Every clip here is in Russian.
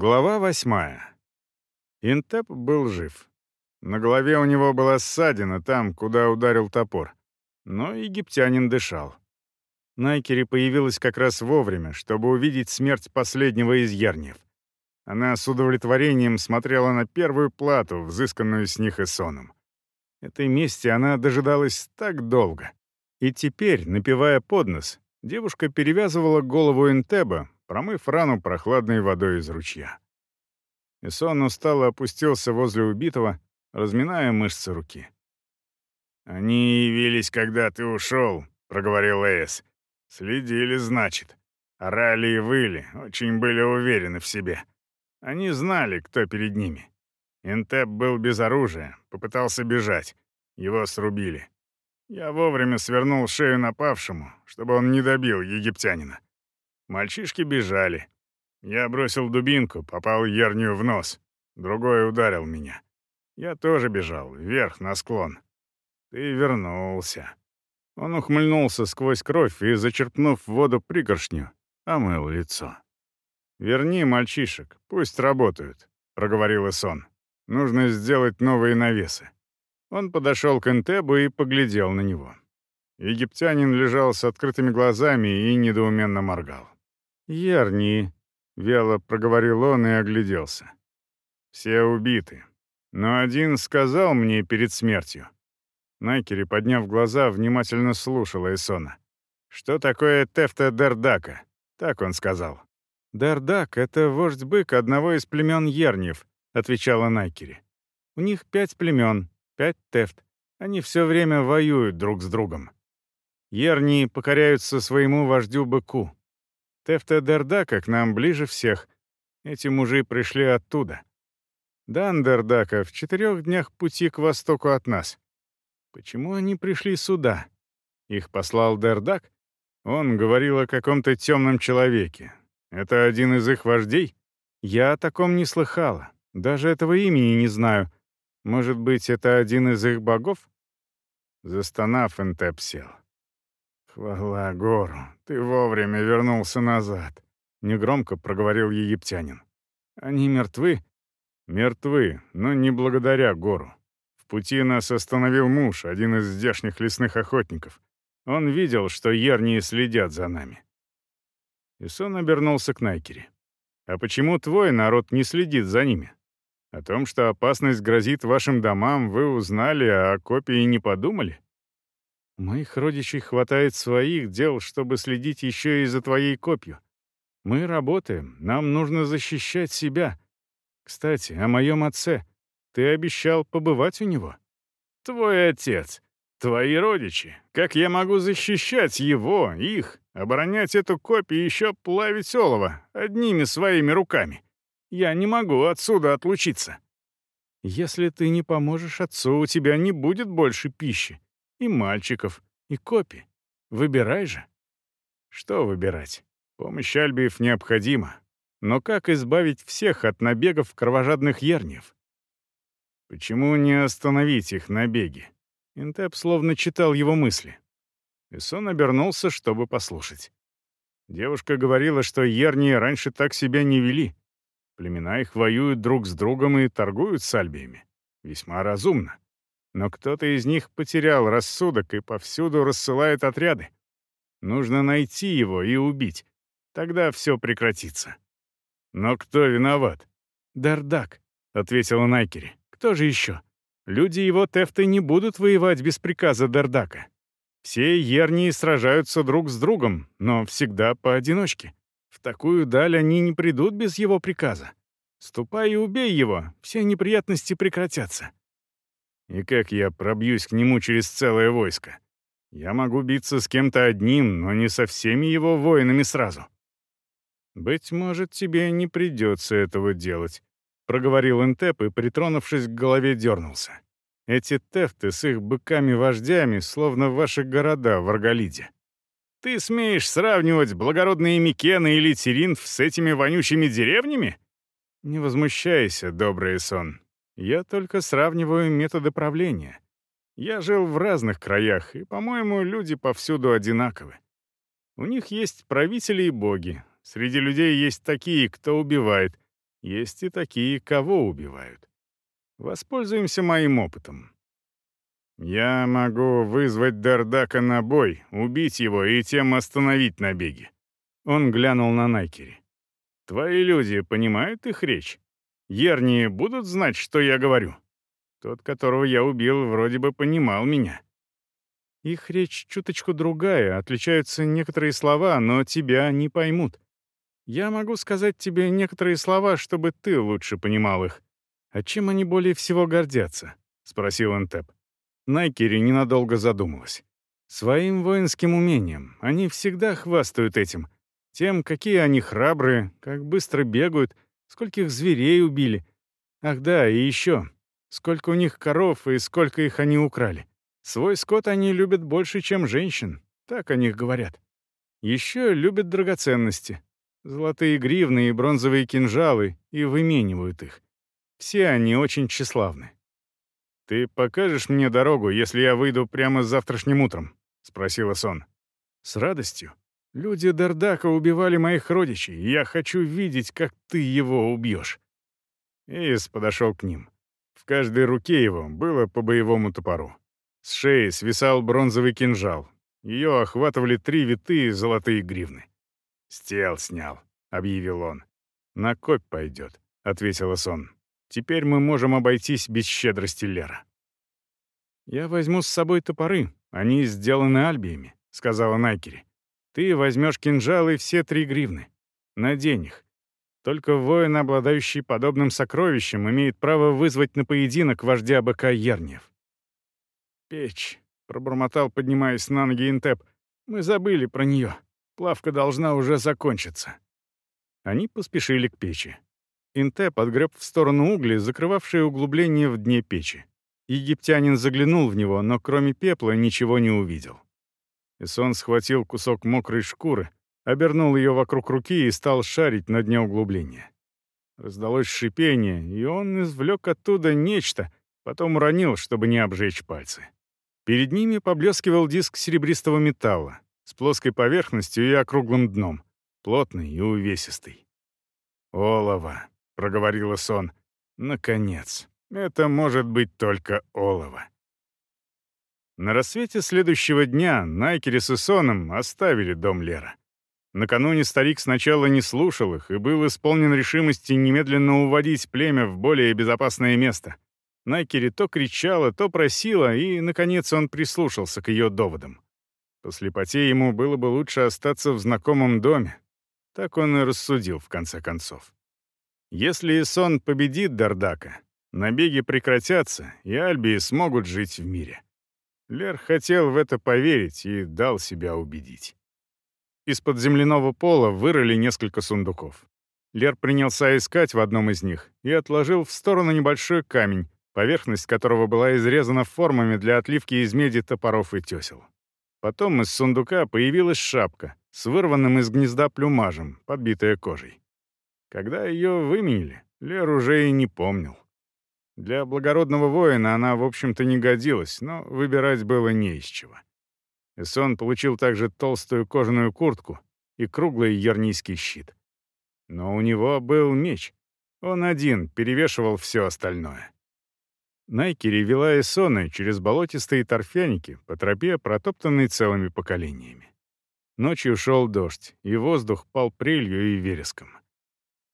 Глава восьмая. Интеп был жив. На голове у него была ссадина там, куда ударил топор. Но египтянин дышал. Найкери появилась как раз вовремя, чтобы увидеть смерть последнего из ярниев. Она с удовлетворением смотрела на первую плату, взысканную с них Эсоном. Этой мести она дожидалась так долго. И теперь, напивая под нос, девушка перевязывала голову Интеба, промыв рану прохладной водой из ручья. Исон устало опустился возле убитого, разминая мышцы руки. «Они явились, когда ты ушел», — проговорил Эйс. «Следили, значит. Орали и выли, очень были уверены в себе. Они знали, кто перед ними. Интеп был без оружия, попытался бежать. Его срубили. Я вовремя свернул шею напавшему, чтобы он не добил египтянина. Мальчишки бежали. Я бросил дубинку, попал Ернию в нос. Другой ударил меня. Я тоже бежал, вверх, на склон. Ты вернулся. Он ухмыльнулся сквозь кровь и, зачерпнув воду пригоршню, омыл лицо. «Верни мальчишек, пусть работают», — проговорил Исон. «Нужно сделать новые навесы». Он подошел к Энтебу и поглядел на него. Египтянин лежал с открытыми глазами и недоуменно моргал. «Ярни», — вяло проговорил он и огляделся. «Все убиты. Но один сказал мне перед смертью». Найкери, подняв глаза, внимательно слушал Эйсона. «Что такое Тефта Дердака?» Так он сказал. «Дердак — это вождь-бык одного из племен Ерниев», — отвечала Найкери. «У них пять племен, пять Тефт. Они все время воюют друг с другом. Ернии покоряются своему вождю-быку, Тефта Дердака к нам ближе всех. Эти мужи пришли оттуда. Дан Дердака в четырех днях пути к востоку от нас. Почему они пришли сюда? Их послал Дердак? Он говорил о каком-то темном человеке. Это один из их вождей? Я о таком не слыхала. Даже этого имени не знаю. Может быть, это один из их богов? Застонав, Энтеп сел. «Хвала гору, ты вовремя вернулся назад», — негромко проговорил египтянин. «Они мертвы?» «Мертвы, но не благодаря гору. В пути нас остановил муж, один из здешних лесных охотников. Он видел, что ярнии следят за нами». Исон обернулся к Найкере. «А почему твой народ не следит за ними? О том, что опасность грозит вашим домам, вы узнали, а о копии не подумали?» Моих родичей хватает своих дел, чтобы следить еще и за твоей копью. Мы работаем, нам нужно защищать себя. Кстати, о моем отце. Ты обещал побывать у него? Твой отец. Твои родичи. Как я могу защищать его, их, оборонять эту копию и еще плавить олово одними своими руками? Я не могу отсюда отлучиться. Если ты не поможешь отцу, у тебя не будет больше пищи и мальчиков, и копи. Выбирай же. Что выбирать? Помощь Альбиев необходима. Но как избавить всех от набегов кровожадных ерниев? Почему не остановить их набеги? Интеп словно читал его мысли. Исон обернулся, чтобы послушать. Девушка говорила, что ернии раньше так себя не вели. Племена их воюют друг с другом и торгуют с альбиями. Весьма разумно. Но кто-то из них потерял рассудок и повсюду рассылает отряды. Нужно найти его и убить. Тогда все прекратится. Но кто виноват? Дардак, ответила Найкери. Кто же еще? Люди его тефты не будут воевать без приказа Дардака. Все ернии сражаются друг с другом, но всегда поодиночке. В такую даль они не придут без его приказа. Ступай и убей его, все неприятности прекратятся. И как я пробьюсь к нему через целое войско? Я могу биться с кем-то одним, но не со всеми его воинами сразу. «Быть может, тебе не придется этого делать», — проговорил Энтеп и, притронувшись к голове, дернулся. «Эти тефты с их быками-вождями, словно ваши города в Арголиде. Ты смеешь сравнивать благородные Микены или Теринф с этими вонючими деревнями? Не возмущайся, добрый сон. Я только сравниваю методы правления. Я жил в разных краях, и, по-моему, люди повсюду одинаковы. У них есть правители и боги. Среди людей есть такие, кто убивает. Есть и такие, кого убивают. Воспользуемся моим опытом. Я могу вызвать Дардака на бой, убить его и тем остановить набеги. Он глянул на Найкери. Твои люди понимают их речь? Ерни будут знать, что я говорю? Тот, которого я убил, вроде бы понимал меня. Их речь чуточку другая, отличаются некоторые слова, но тебя не поймут. Я могу сказать тебе некоторые слова, чтобы ты лучше понимал их. А чем они более всего гордятся? спросил Энтеп. Найкери ненадолго задумалась. Своим воинским умением. Они всегда хвастают этим. Тем, какие они храбрые, как быстро бегают, скольких зверей убили. Ах да, и еще. Сколько у них коров и сколько их они украли. Свой скот они любят больше, чем женщин, так о них говорят. Еще любят драгоценности. Золотые гривны и бронзовые кинжалы, и выменивают их. Все они очень тщеславны. «Ты покажешь мне дорогу, если я выйду прямо завтрашним утром?» — спросила Сон. «С радостью. Люди Дардака убивали моих родичей, я хочу видеть, как ты его убьешь». Эйс подошел к ним. В каждой руке его было по боевому топору. С шеи свисал бронзовый кинжал. Ее охватывали три витые золотые гривны. «Стел снял», — объявил он. «На копь пойдет», — ответила Сон. «Теперь мы можем обойтись без щедрости Лера». «Я возьму с собой топоры. Они сделаны альбиями», — сказала Найкери. «Ты возьмешь кинжал и все три гривны. Надень их. Только воин, обладающий подобным сокровищем, имеет право вызвать на поединок вождя быка Ерниев. «Печь», — пробормотал, поднимаясь на ноги Интеп. «Мы забыли про нее. Плавка должна уже закончиться». Они поспешили к печи. Интеп отгреб в сторону угли, закрывавшие углубление в дне печи. Египтянин заглянул в него, но кроме пепла ничего не увидел. Исон схватил кусок мокрой шкуры, обернул ее вокруг руки и стал шарить на дне углубления. Раздалось шипение, и он извлек оттуда нечто, потом уронил, чтобы не обжечь пальцы. Перед ними поблескивал диск серебристого металла с плоской поверхностью и округлым дном, плотный и увесистый. «Олово», — проговорила сон. «Наконец, это может быть только олово». На рассвете следующего дня Найкерис и Соном оставили дом Лера. Накануне старик сначала не слушал их и был исполнен решимости немедленно уводить племя в более безопасное место — Найкери то кричала, то просила, и, наконец, он прислушался к ее доводам. По слепоте ему было бы лучше остаться в знакомом доме. Так он и рассудил, в конце концов. Если Исон победит Дардака, набеги прекратятся, и Альбии смогут жить в мире. Лер хотел в это поверить и дал себя убедить. Из-под земляного пола вырыли несколько сундуков. Лер принялся искать в одном из них и отложил в сторону небольшой камень, поверхность которого была изрезана формами для отливки из меди топоров и тесел. Потом из сундука появилась шапка с вырванным из гнезда плюмажем, подбитая кожей. Когда ее выменили, Лер уже и не помнил. Для благородного воина она, в общем-то, не годилась, но выбирать было не из чего. Эсон получил также толстую кожаную куртку и круглый ярнийский щит. Но у него был меч. Он один перевешивал все остальное. Найкери вела Эсона через болотистые торфяники по тропе, протоптанной целыми поколениями. Ночью шел дождь, и воздух пал прелью и вереском.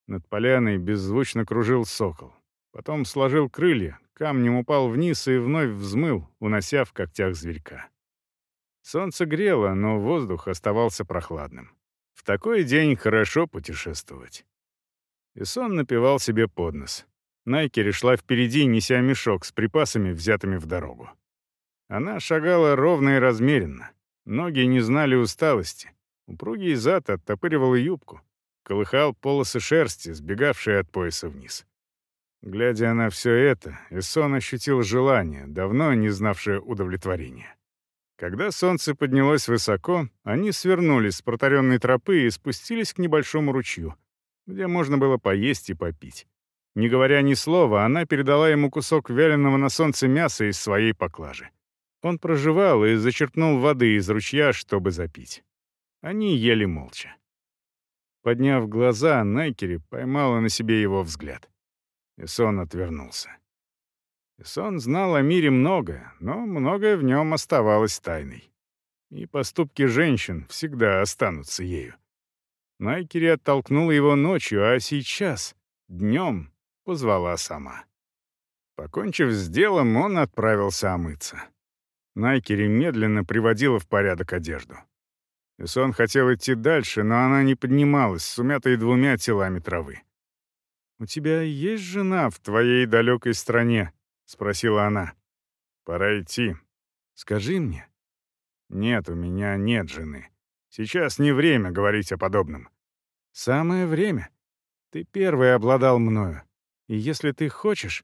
Над поляной беззвучно кружил сокол. Потом сложил крылья, камнем упал вниз и вновь взмыл, унося в когтях зверька. Солнце грело, но воздух оставался прохладным. В такой день хорошо путешествовать. И сон напевал себе под нос. Найкери шла впереди, неся мешок с припасами, взятыми в дорогу. Она шагала ровно и размеренно. Ноги не знали усталости. Упругий зад оттопыривал юбку. Колыхал полосы шерсти, сбегавшие от пояса вниз. Глядя на все это, Эсон ощутил желание, давно не знавшее удовлетворения. Когда солнце поднялось высоко, они свернули с протаренной тропы и спустились к небольшому ручью, где можно было поесть и попить. Не говоря ни слова, она передала ему кусок вяленого на солнце мяса из своей поклажи. Он проживал и зачерпнул воды из ручья, чтобы запить. Они ели молча. Подняв глаза, Найкери поймала на себе его взгляд. Исон отвернулся. Исон знал о мире многое, но многое в нем оставалось тайной. И поступки женщин всегда останутся ею. Найкери оттолкнула его ночью, а сейчас, днем, позвала сама. Покончив с делом, он отправился омыться. Найкери медленно приводила в порядок одежду. Исон хотел идти дальше, но она не поднималась, с умятой двумя телами травы. «У тебя есть жена в твоей далекой стране?» — спросила она. «Пора идти. Скажи мне». «Нет, у меня нет жены. Сейчас не время говорить о подобном». «Самое время. Ты первый обладал мною. И если ты хочешь...»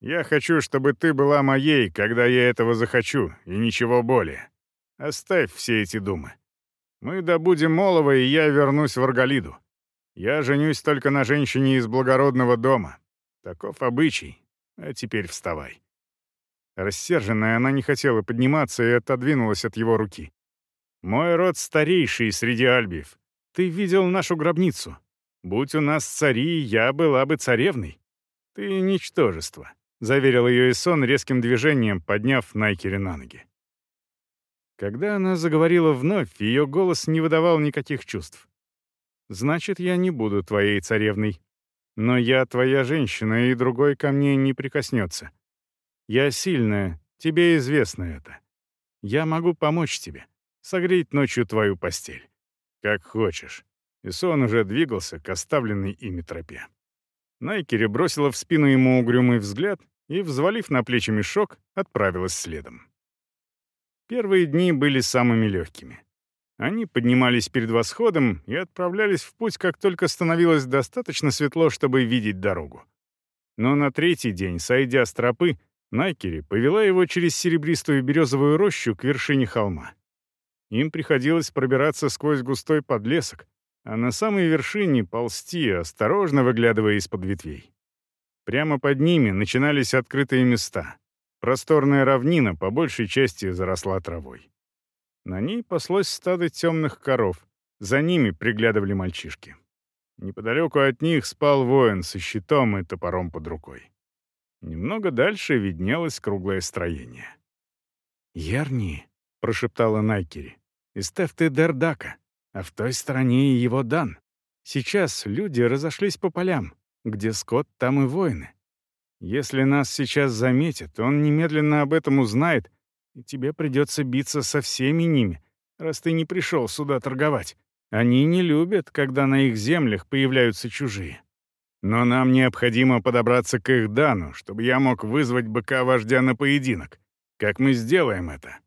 «Я хочу, чтобы ты была моей, когда я этого захочу, и ничего более. Оставь все эти думы. Мы добудем Молова, и я вернусь в Арголиду. Я женюсь только на женщине из благородного дома. Таков обычай. А теперь вставай». Рассерженная, она не хотела подниматься и отодвинулась от его руки. «Мой род старейший среди альбиев. Ты видел нашу гробницу. Будь у нас цари, я была бы царевной. Ты ничтожество», — заверил ее Исон резким движением, подняв Найкери на ноги. Когда она заговорила вновь, ее голос не выдавал никаких чувств. «Значит, я не буду твоей царевной. Но я твоя женщина, и другой ко мне не прикоснется. Я сильная, тебе известно это. Я могу помочь тебе, согреть ночью твою постель. Как хочешь». И сон уже двигался к оставленной ими тропе. Найкери бросила в спину ему угрюмый взгляд и, взвалив на плечи мешок, отправилась следом. Первые дни были самыми легкими. Они поднимались перед восходом и отправлялись в путь, как только становилось достаточно светло, чтобы видеть дорогу. Но на третий день, сойдя с тропы, Найкери повела его через серебристую березовую рощу к вершине холма. Им приходилось пробираться сквозь густой подлесок, а на самой вершине ползти, осторожно выглядывая из-под ветвей. Прямо под ними начинались открытые места. Просторная равнина по большей части заросла травой. На ней паслось стадо темных коров, за ними приглядывали мальчишки. Неподалеку от них спал воин со щитом и топором под рукой. Немного дальше виднелось круглое строение. «Ярни», — прошептала Найкери, — «истев ты Дердака, а в той стороне его Дан. Сейчас люди разошлись по полям, где скот, там и воины. Если нас сейчас заметят, он немедленно об этом узнает, и тебе придется биться со всеми ними, раз ты не пришел сюда торговать. Они не любят, когда на их землях появляются чужие. Но нам необходимо подобраться к их дану, чтобы я мог вызвать быка-вождя на поединок. Как мы сделаем это?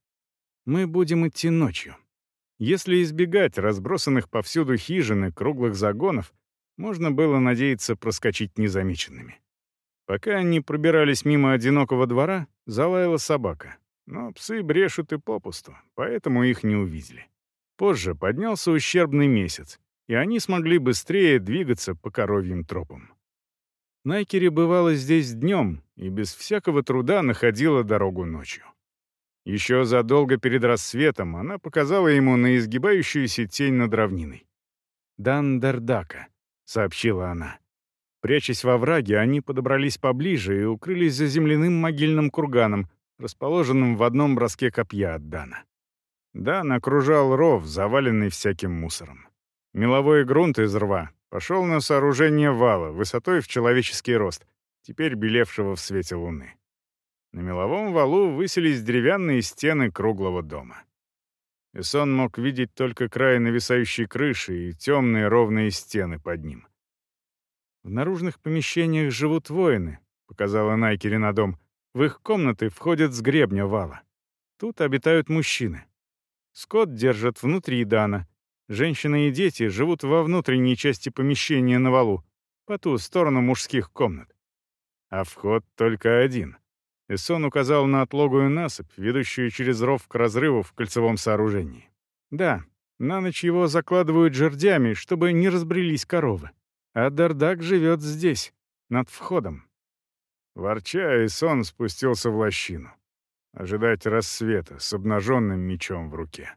Мы будем идти ночью. Если избегать разбросанных повсюду хижин и круглых загонов, можно было надеяться проскочить незамеченными. Пока они пробирались мимо одинокого двора, залаяла собака. Но псы брешут и попусту, поэтому их не увидели. Позже поднялся ущербный месяц, и они смогли быстрее двигаться по коровьим тропам. Найкери бывала здесь днем и без всякого труда находила дорогу ночью. Еще задолго перед рассветом она показала ему на изгибающуюся тень над равниной. «Дандердака», — сообщила она. Прячась во враге, они подобрались поближе и укрылись за земляным могильным курганом, расположенным в одном броске копья от Дана. Дан окружал ров, заваленный всяким мусором. Меловой грунт из рва пошел на сооружение вала высотой в человеческий рост, теперь белевшего в свете луны. На меловом валу высились деревянные стены круглого дома. Исон мог видеть только край нависающей крыши и темные ровные стены под ним. «В наружных помещениях живут воины», — показала Найкери на дом. «В их комнаты входят с гребня вала. Тут обитают мужчины. Скот держат внутри Дана. Женщины и дети живут во внутренней части помещения на валу, по ту сторону мужских комнат. А вход только один». Эссон указал на отлогую насыпь, ведущую через ров к разрыву в кольцевом сооружении. «Да, на ночь его закладывают жердями, чтобы не разбрелись коровы. А Дардак живет здесь, над входом. Ворча, Исон спустился в лощину. Ожидать рассвета с обнаженным мечом в руке.